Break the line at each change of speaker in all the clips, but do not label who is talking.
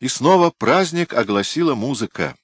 И снова праздник огласила музыка,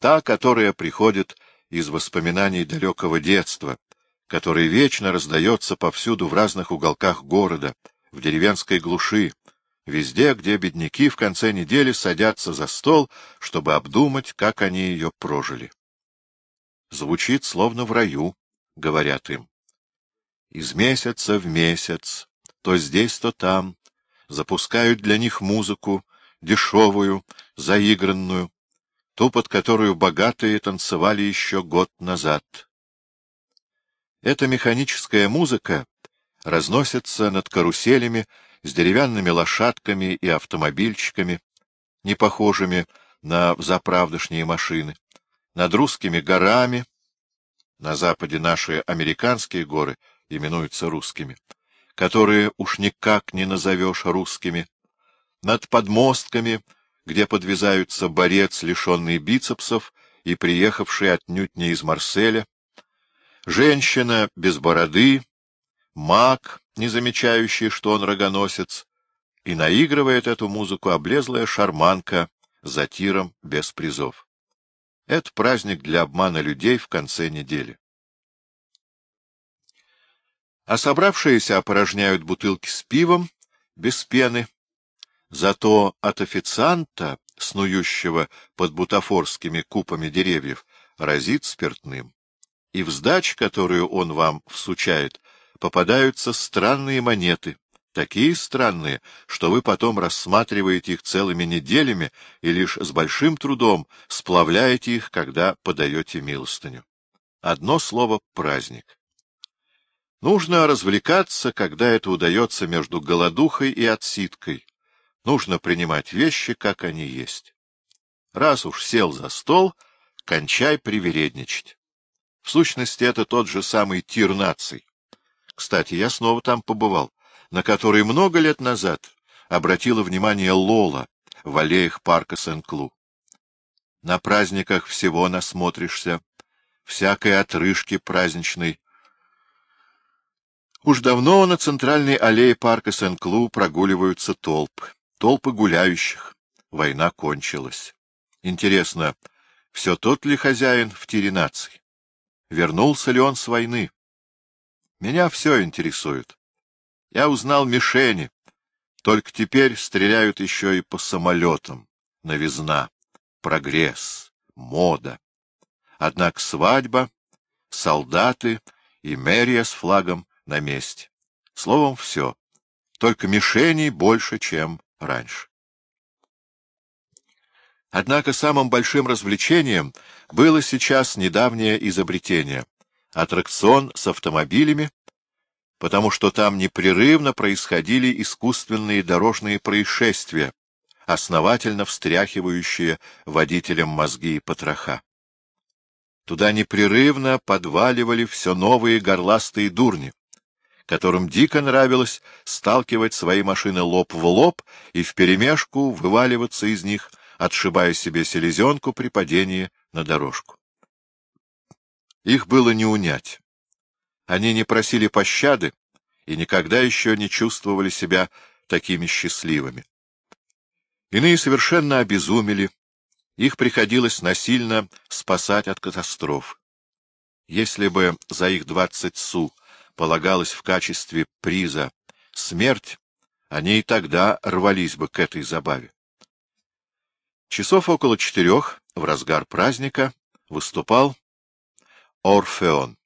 та, которая приходит из воспоминаний далекого детства, которая вечно раздается повсюду в разных уголках города, в деревенской глуши, везде, где бедняки в конце недели садятся за стол, чтобы обдумать, как они ее прожили. Звучит словно в раю, говорят им. Из месяца в месяц, то здесь, то там, запускают для них музыку, дешевую, заигранную, ту, под которую богатые танцевали еще год назад. Эта механическая музыка разносится над каруселями с деревянными лошадками и автомобильчиками, не похожими на заправдошние машины, над русскими горами, на западе наши американские горы именуются русскими, которые уж никак не назовешь русскими, над подмостками, где подвязаются борец, лишенный бицепсов и приехавший отнюдь не из Марселя, женщина без бороды, маг, не замечающий, что он рогоносец, и наигрывает эту музыку облезлая шарманка за тиром без призов. Это праздник для обмана людей в конце недели. А собравшиеся опорожняют бутылки с пивом, без пены. Зато от официанта, снующего под бутафорскими купами деревьев, разит спиртным. И в сдач, которую он вам всучает, попадаются странные монеты, такие странные, что вы потом рассматриваете их целыми неделями и лишь с большим трудом сплавляете их, когда подаете милостыню. Одно слово — праздник. Нужно развлекаться, когда это удается между голодухой и отсидкой. Нужно принимать вещи, как они есть. Раз уж сел за стол, кончай привередничать. В сущности, это тот же самый тир наций. Кстати, я снова там побывал, на который много лет назад обратила внимание Лола в аллеях парка Сен-Клу. На праздниках всего насмотришься, всякой отрыжки праздничной. Уж давно на центральной аллее парка Сен-Клу прогуливаются толпы, толпы гуляющих. Война кончилась. Интересно, все тот ли хозяин в тире наций? Вернулся ли он с войны? Меня все интересует. Я узнал мишени. Только теперь стреляют еще и по самолетам. Новизна, прогресс, мода. Однако свадьба, солдаты и мэрия с флагом на месте. Словом, все. Только мишеней больше, чем раньше. Однако самым большим развлечением было сейчас недавнее изобретение — аттракцион с автомобилями, потому что там непрерывно происходили искусственные дорожные происшествия, основательно встряхивающие водителям мозги и потроха. Туда непрерывно подваливали все новые горластые дурни, которым дико нравилось сталкивать свои машины лоб в лоб и вперемешку вываливаться из них, отшибая себе селезенку при падении на дорожку. Их было не унять. Они не просили пощады и никогда еще не чувствовали себя такими счастливыми. Иные совершенно обезумели, их приходилось насильно спасать от катастроф. Если бы за их двадцать су полагалось в качестве приза смерть, они и тогда рвались бы к этой забаве. Часов около четырех, в разгар праздника, выступал Орфеон.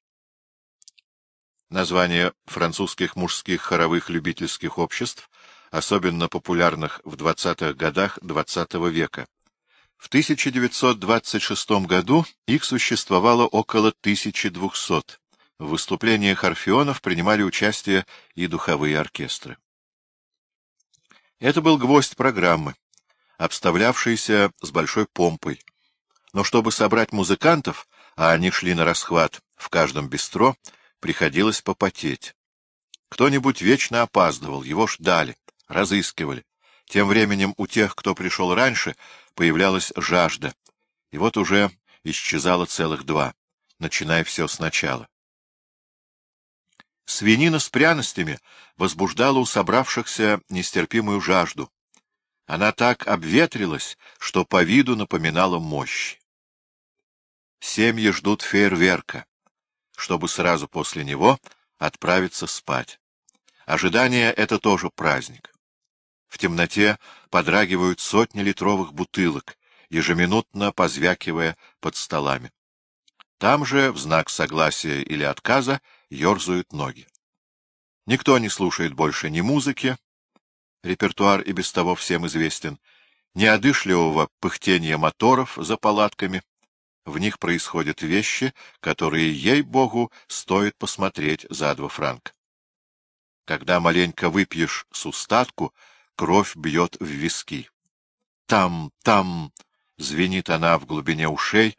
Название французских мужских хоровых любительских обществ, особенно популярных в 20-х годах XX -го века. В 1926 году их существовало около 1200. В выступлениях орфеонов принимали участие и духовые оркестры. Это был гвоздь программы, обставлявшийся с большой помпой. Но чтобы собрать музыкантов, а они шли на расхват в каждом бистро, приходилось попотеть. Кто-нибудь вечно опаздывал, его ждали, разыскивали. Тем временем у тех, кто пришел раньше, появлялась жажда, и вот уже исчезало целых два, начиная все сначала. Свинина с пряностями возбуждала у собравшихся нестерпимую жажду. Она так обветрилась, что по виду напоминала мощь. Семьи ждут фейерверка, чтобы сразу после него отправиться спать. Ожидание — это тоже праздник. В темноте подрагивают сотни литровых бутылок, ежеминутно позвякивая под столами. Там же, в знак согласия или отказа, ерзают ноги. Никто не слушает больше ни музыки, репертуар и без того всем известен, ни одышливого пыхтения моторов за палатками. В них происходят вещи, которые, ей-богу, стоит посмотреть за два франка. Когда маленько выпьешь с устатку, кровь бьет в виски. Там, там, звенит она в глубине ушей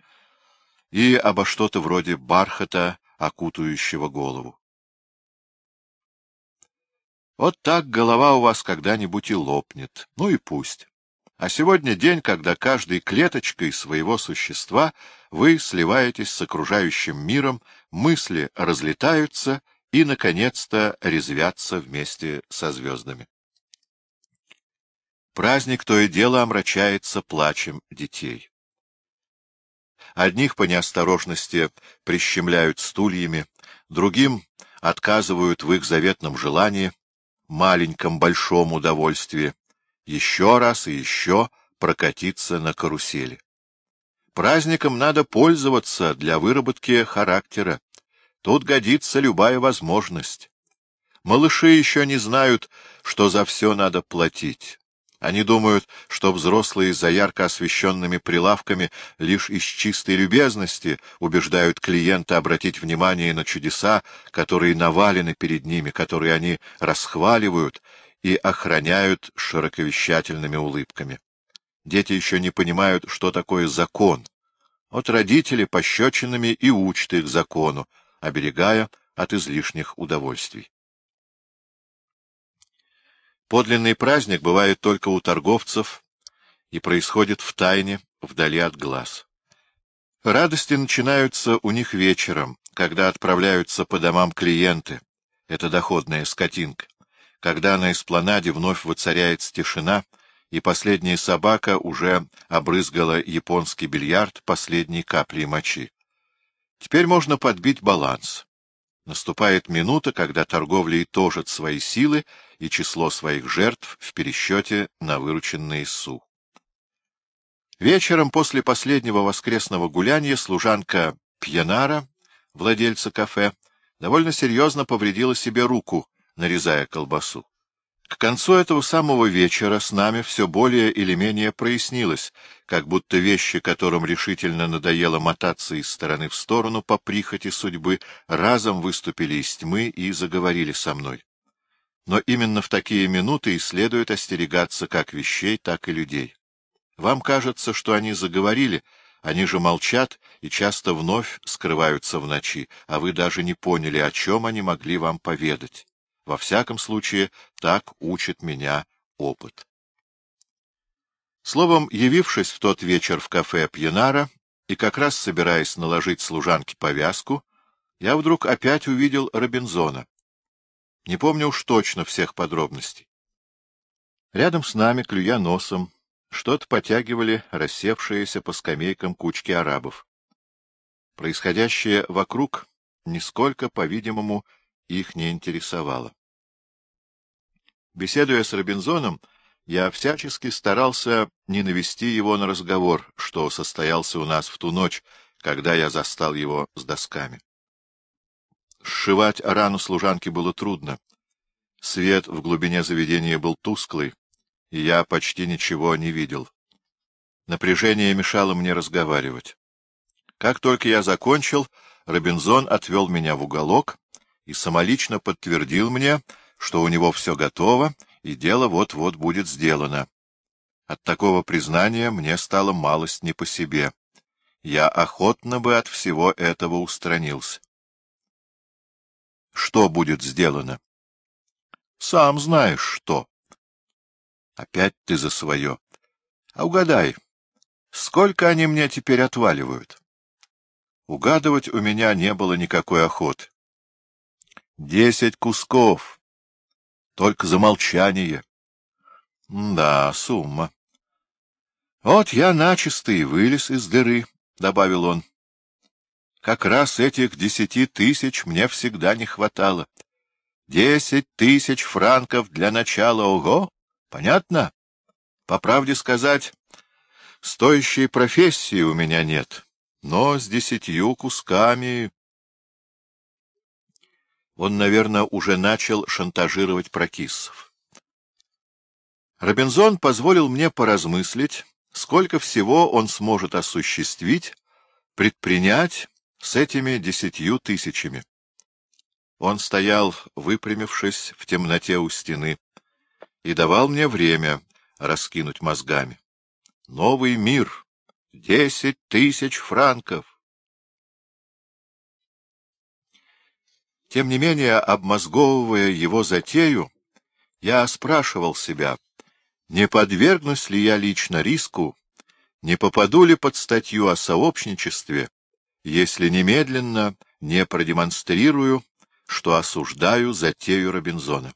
и обо что-то вроде бархата, окутающего голову. Вот так голова у вас когда-нибудь и лопнет. Ну и пусть. А сегодня день, когда каждой клеточкой своего существа вы сливаетесь с окружающим миром, мысли разлетаются и, наконец-то, резвятся вместе со звездами. Праздник то и дело омрачается плачем детей. Одних по неосторожности прищемляют стульями, другим отказывают в их заветном желании, маленьком большом удовольствии, еще раз и еще прокатиться на карусели. Праздником надо пользоваться для выработки характера. Тут годится любая возможность. Малыши еще не знают, что за все надо платить. Они думают, что взрослые за ярко освещенными прилавками лишь из чистой любезности убеждают клиента обратить внимание на чудеса, которые навалены перед ними, которые они расхваливают и охраняют широковещательными улыбками. Дети еще не понимают, что такое закон. Вот родители пощечинами и учат их закону, оберегая от излишних удовольствий. Подлинный праздник бывает только у торговцев и происходит в тайне, вдали от глаз. Радости начинаются у них вечером, когда отправляются по домам клиенты. Это доходная скотинка. Когда на эспланаде вновь воцаряется тишина, и последняя собака уже обрызгала японский бильярд последней каплей мочи. Теперь можно подбить баланс. Наступает минута, когда торговля итожит свои силы и число своих жертв в пересчете на вырученные су. Вечером после последнего воскресного гуляния служанка Пьянара, владельца кафе, довольно серьезно повредила себе руку, нарезая колбасу. К концу этого самого вечера с нами все более или менее прояснилось, как будто вещи, которым решительно надоело мотаться из стороны в сторону по прихоти судьбы, разом выступили из тьмы и заговорили со мной. Но именно в такие минуты и следует остерегаться как вещей, так и людей. Вам кажется, что они заговорили, они же молчат и часто вновь скрываются в ночи, а вы даже не поняли, о чем они могли вам поведать. Во всяком случае, так учит меня опыт. Словом, явившись в тот вечер в кафе Пьянара и как раз собираясь наложить служанке повязку, я вдруг опять увидел Робинзона. Не помню уж точно всех подробностей. Рядом с нами, клюя носом, что-то потягивали рассевшиеся по скамейкам кучки арабов. Происходящее вокруг нисколько, по-видимому, их не интересовало. Беседуя с Робинзоном, я всячески старался не навести его на разговор, что состоялся у нас в ту ночь, когда я застал его с досками. Сшивать рану служанки было трудно. Свет в глубине заведения был тусклый, и я почти ничего не видел. Напряжение мешало мне разговаривать. Как только я закончил, Робинзон отвел меня в уголок и самолично подтвердил мне, что у него все готово, и дело вот-вот будет сделано. От такого признания мне стало малость не по себе. Я охотно бы от всего этого устранился. Что будет сделано? Сам знаешь, что. Опять ты за свое. А угадай, сколько они мне теперь отваливают? Угадывать у меня не было никакой охоты. Десять кусков. Только за молчание. Да, сумма. Вот я начисто и вылез из дыры, — добавил он. Как раз этих десяти тысяч мне всегда не хватало. Десять тысяч франков для начала, ого! Понятно? По правде сказать, стоящей профессии у меня нет, но с десятью кусками... Он, наверное, уже начал шантажировать прокиссов. Робинзон позволил мне поразмыслить, сколько всего он сможет осуществить, предпринять с этими десятью тысячами. Он стоял, выпрямившись в темноте у стены, и давал мне время раскинуть мозгами. Новый мир! Десять тысяч франков! Тем не менее, обмозговывая его затею, я спрашивал себя, не подвергнусь ли я лично риску, не попаду ли под статью о сообщничестве, если немедленно не продемонстрирую, что осуждаю затею Робинзона.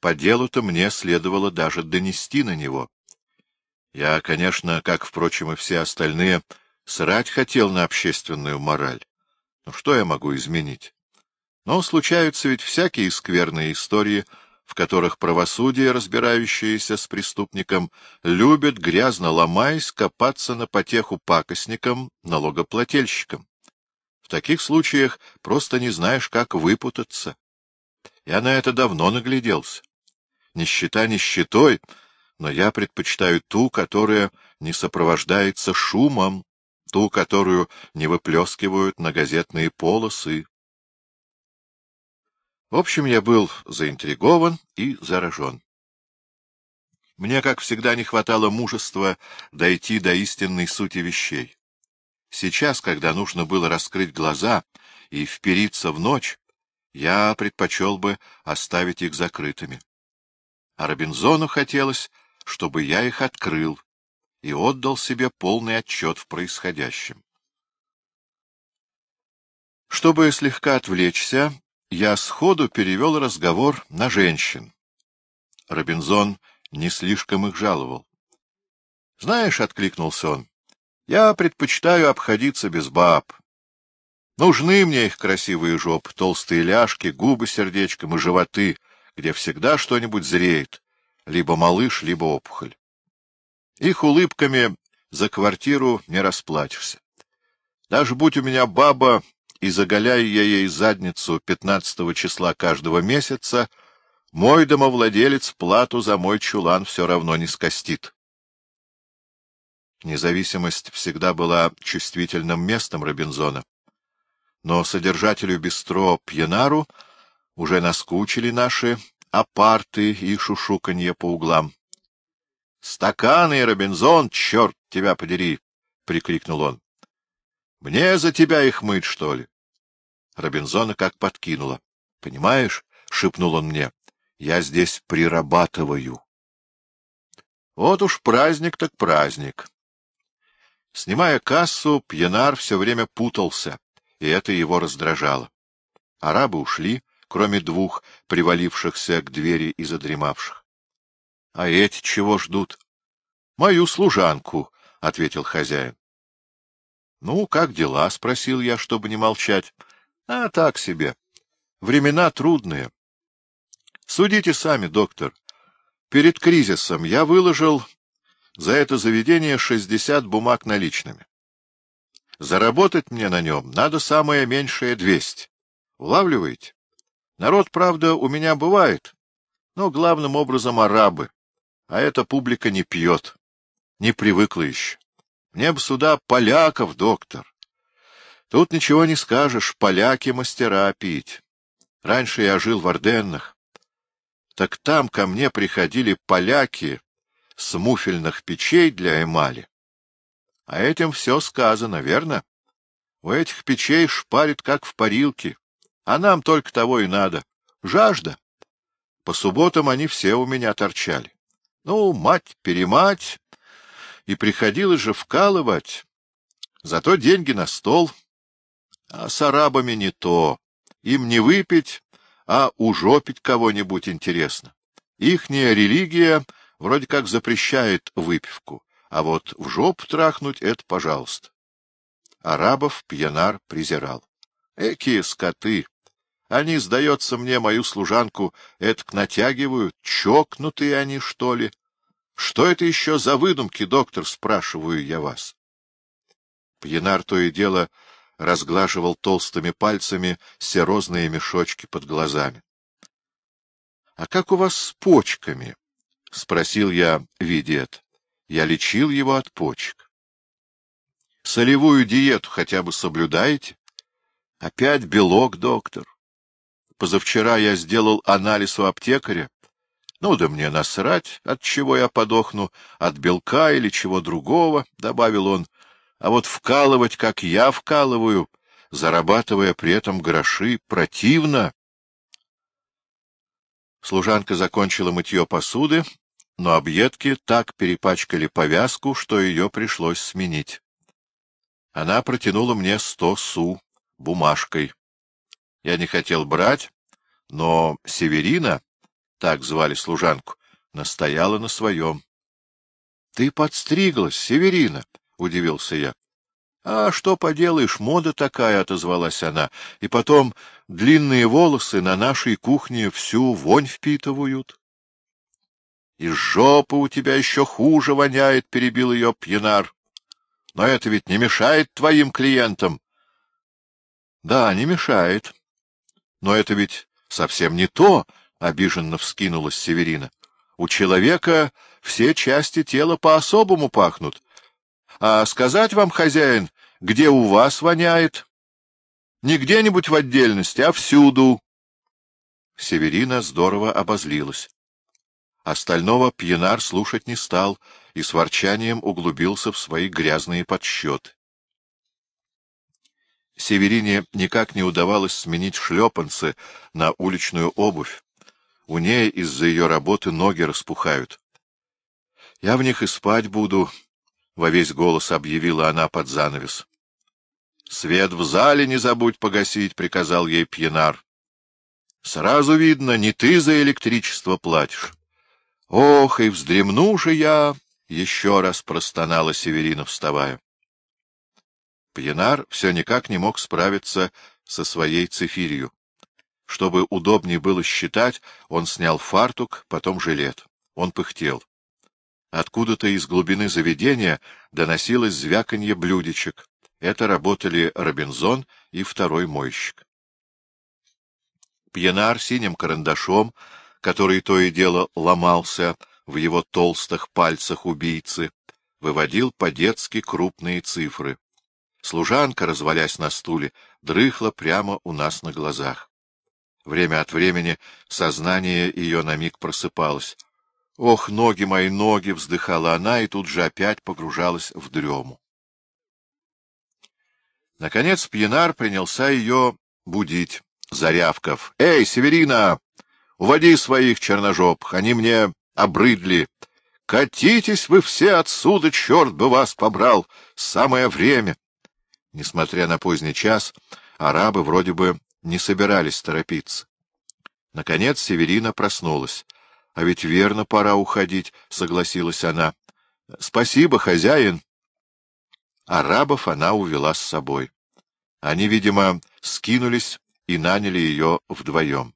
По делу-то мне следовало даже донести на него. Я, конечно, как, впрочем, и все остальные, срать хотел на общественную мораль. Ну, что я могу изменить? Но случаются ведь всякие скверные истории — в которых правосудие, разбирающееся с преступником, любит, грязно ломаясь, копаться на потеху пакостникам, налогоплательщикам. В таких случаях просто не знаешь, как выпутаться. Я на это давно нагляделся. Нищета нищетой, но я предпочитаю ту, которая не сопровождается шумом, ту, которую не выплескивают на газетные полосы, в общем, я был заинтригован и заражен. Мне, как всегда, не хватало мужества дойти до истинной сути вещей. Сейчас, когда нужно было раскрыть глаза и впериться в ночь, я предпочел бы оставить их закрытыми. А Робинзону хотелось, чтобы я их открыл и отдал себе полный отчет в происходящем. Чтобы слегка отвлечься, я сходу перевел разговор на женщин. Робинзон не слишком их жаловал. — Знаешь, — откликнулся он, — я предпочитаю обходиться без баб. Нужны мне их красивые жопы, толстые ляжки, губы сердечком и животы, где всегда что-нибудь зреет, либо малыш, либо опухоль. Их улыбками за квартиру не расплатишься. Даже будь у меня баба и заголяя я ей задницу пятнадцатого числа каждого месяца, мой домовладелец плату за мой чулан все равно не скостит. Независимость всегда была чувствительным местом Робинзона. Но содержателю бистро Пьенару уже наскучили наши апарты и шушуканье по углам. — Стаканы, Робинзон, черт тебя подери! — прикрикнул он. Мне за тебя их мыть, что ли? Робинзона как подкинула. — Понимаешь, — шепнул он мне, — я здесь прирабатываю. Вот уж праздник так праздник. Снимая кассу, Пьянар все время путался, и это его раздражало. Арабы ушли, кроме двух, привалившихся к двери и задремавших. — А эти чего ждут? — Мою служанку, — ответил хозяин. — Ну, как дела? — спросил я, чтобы не молчать. — А так себе. Времена трудные. Судите сами, доктор. Перед кризисом я выложил за это заведение шестьдесят бумаг наличными. Заработать мне на нем надо самое меньшее двести. Улавливаете? Народ, правда, у меня бывает, но главным образом арабы, а эта публика не пьет, не привыкла еще. Мне бы сюда поляков, доктор. Тут ничего не скажешь, поляки мастера пить. Раньше я жил в Орденнах. Так там ко мне приходили поляки с муфельных печей для эмали. А этим все сказано, верно? У этих печей шпарит, как в парилке, а нам только того и надо. Жажда. По субботам они все у меня торчали. Ну, мать-перемать, и приходилось же вкалывать. Зато деньги на стол. А с арабами не то. Им не выпить, а ужопить кого-нибудь интересно. Ихняя религия вроде как запрещает выпивку, а вот в жопу трахнуть — это пожалуйста. Арабов пьянар презирал. Экие скоты! Они, сдается мне, мою служанку этак натягивают, чокнутые они, что ли? Что это еще за выдумки, доктор, спрашиваю я вас? Пьянар то и дело разглаживал толстыми пальцами серозные мешочки под глазами. — А как у вас с почками? — спросил я, видя это. Я лечил его от почек. — Солевую диету хотя бы соблюдаете? — Опять белок, доктор. Позавчера я сделал анализ у аптекаря. Ну да мне насрать, от чего я подохну, от белка или чего другого, — добавил он. А вот вкалывать, как я вкалываю, зарабатывая при этом гроши, противно. Служанка закончила мытье посуды, но объедки так перепачкали повязку, что ее пришлось сменить. Она протянула мне сто су бумажкой. Я не хотел брать, но Северина, так звали служанку, настояла на своем. — Ты подстриглась, Северина, — удивился я. — А что поделаешь, мода такая, — отозвалась она. — И потом длинные волосы на нашей кухне всю вонь впитывают. — Из жопы у тебя еще хуже воняет, — перебил ее пьянар. — Но это ведь не мешает твоим клиентам. — Да, не мешает. Но это ведь совсем не то, — обиженно вскинулась Северина. — У человека все части тела по-особому пахнут. А сказать вам, хозяин, где у вас воняет? Не где-нибудь в отдельности, а всюду. Северина здорово обозлилась. Остального пьянар слушать не стал и с ворчанием углубился в свои грязные подсчеты. Северине никак не удавалось сменить шлепанцы на уличную обувь. У ней из-за ее работы ноги распухают. — Я в них и спать буду, — во весь голос объявила она под занавес. — Свет в зале не забудь погасить, — приказал ей пьянар. — Сразу видно, не ты за электричество платишь. — Ох, и вздремну же я! — еще раз простонала Северина, вставая. Пьянар все никак не мог справиться со своей цифирью. Чтобы удобнее было считать, он снял фартук, потом жилет. Он пыхтел. Откуда-то из глубины заведения доносилось звяканье блюдечек. Это работали Робинзон и второй мойщик. Пьянар синим карандашом который то и дело ломался в его толстых пальцах убийцы, выводил по-детски крупные цифры. Служанка, развалясь на стуле, дрыхла прямо у нас на глазах. Время от времени сознание ее на миг просыпалось. «Ох, ноги мои, ноги!» — вздыхала она и тут же опять погружалась в дрему. Наконец Пьянар принялся ее будить, зарявков. «Эй, Северина! Уводи своих черножопых, они мне обрыдли. Катитесь вы все отсюда, черт бы вас побрал, самое время. Несмотря на поздний час, арабы вроде бы не собирались торопиться. Наконец Северина проснулась. — А ведь верно, пора уходить, — согласилась она. — Спасибо, хозяин. Арабов она увела с собой. Они, видимо, скинулись и наняли ее вдвоем.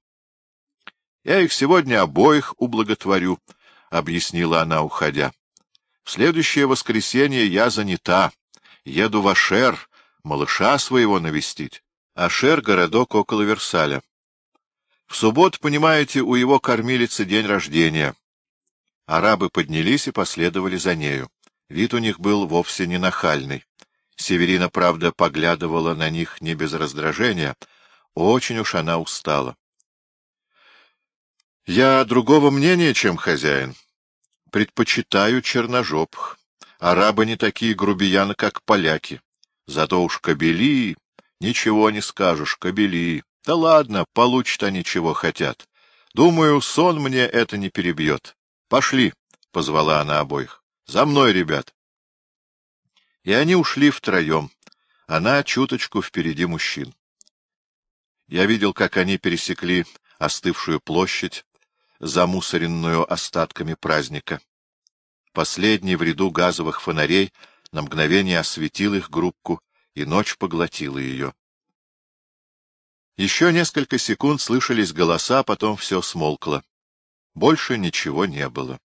— Я их сегодня обоих ублаготворю, — объяснила она, уходя. — В следующее воскресенье я занята. Еду в Ашер, малыша своего навестить. Ашер — городок около Версаля. В субботу, понимаете, у его кормилицы день рождения. Арабы поднялись и последовали за нею. Вид у них был вовсе не нахальный. Северина, правда, поглядывала на них не без раздражения. Очень уж она устала. Я другого мнения, чем хозяин. Предпочитаю черножопых. Арабы не такие грубияны, как поляки. Зато уж кобели... Ничего не скажешь, кобели. Да ладно, получат они чего хотят. Думаю, сон мне это не перебьет. Пошли, — позвала она обоих. — За мной, ребят. И они ушли втроем. Она чуточку впереди мужчин. Я видел, как они пересекли остывшую площадь, замусоренную остатками праздника. Последний в ряду газовых фонарей на мгновение осветил их группку, и ночь поглотила ее. Еще несколько секунд слышались голоса, потом все смолкло. Больше ничего не было.